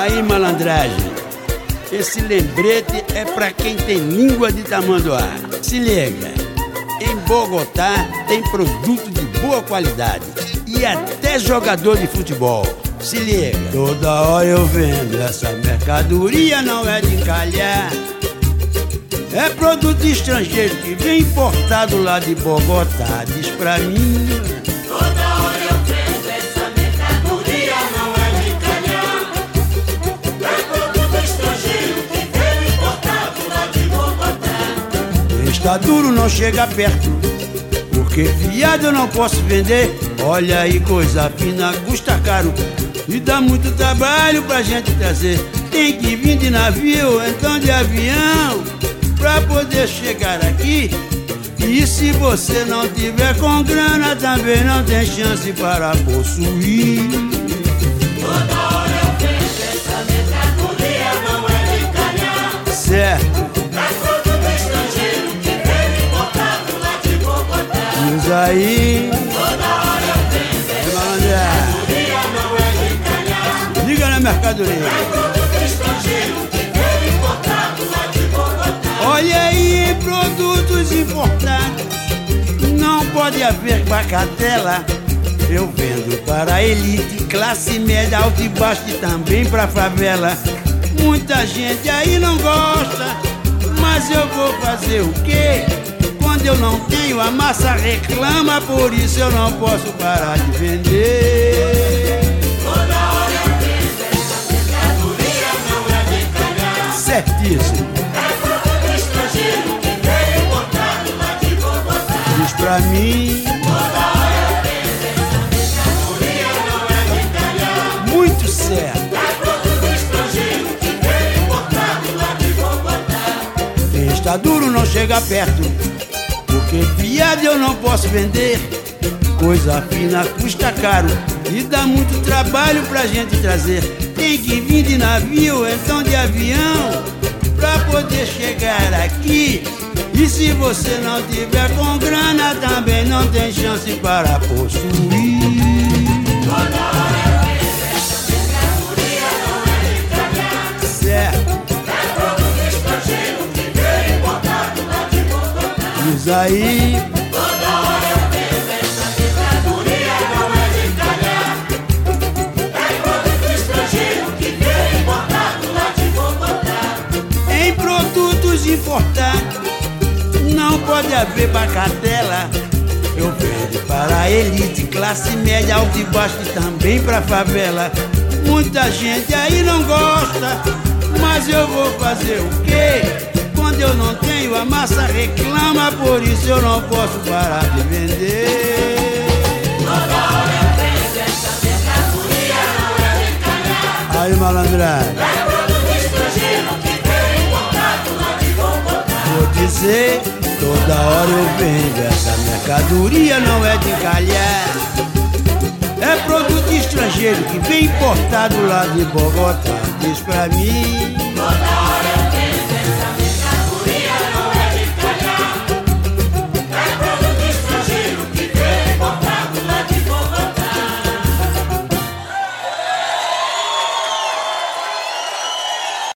Aí, malandragem. Esse lembrete é pra quem tem língua de tamanduá. Se liga. Em Bogotá tem produto de boa qualidade e até jogador de futebol. Se liga. Toda hora eu vendo essa mercadoria não é de encalhar. É produto estrangeiro que vem importado lá de Bogotá. Diz pra mim. Está duro, não chega perto. Porque fiado eu não posso vender. Olha aí, coisa fina, custa caro. E dá muito trabalho pra gente trazer. Tem que vir de navio, então de avião, pra poder chegar aqui. E se você não tiver com grana, também não tem chance para possuir. Aí, Toda hora eu vendo é não é de calhar. Diga na mercadoria. Produto estrangeiro que importado. Olha aí, produtos importados. Não pode haver bacatela. Eu vendo para a elite, classe média, alta e baixa e também para favela. Muita gente aí não gosta, mas eu vou fazer o quê? Quando eu não tenho, a massa reclama, por isso eu não posso parar de vender. Toda hora eu vendo essa mercadoria não é de calhar. Certíssimo, É produto estrangeiro que veio importado lá de Bogotá. diz pra mim. Toda hora eu vendo essa mercadoria não é de calhar. Muito certo. É produto estrangeiro que veio importado lá de Bogotá. Quem está duro não chega perto, fiado eu não posso vender. Coisa fina custa caro e dá muito trabalho pra gente trazer. Tem que vir de navio, então de avião, pra poder chegar aqui. E se você não tiver com grana, também não tem chance para possuir. Diz aí. Toda hora eu vendo essa mercadoria não é de calhar. É produto estrangeiro que veio importado lá de Bogotá. Em produtos importados não pode haver bacatela. Eu vendo para a elite, classe média, alto e baixo e também para favela. Muita gente aí não gosta, mas eu vou fazer o quê? Quando eu não tenho, a massa reclama, por isso eu não posso parar de vender. Toda hora eu vendo essa mercadoria não é de calhar. Aí, malandragem, É produto estrangeiro que veio importado lá de Bogotá. vou dizer, toda hora eu vendo essa mercadoria, não é de calhar. É produto estrangeiro que vem importado lá de Bogotá. Diz pra mim.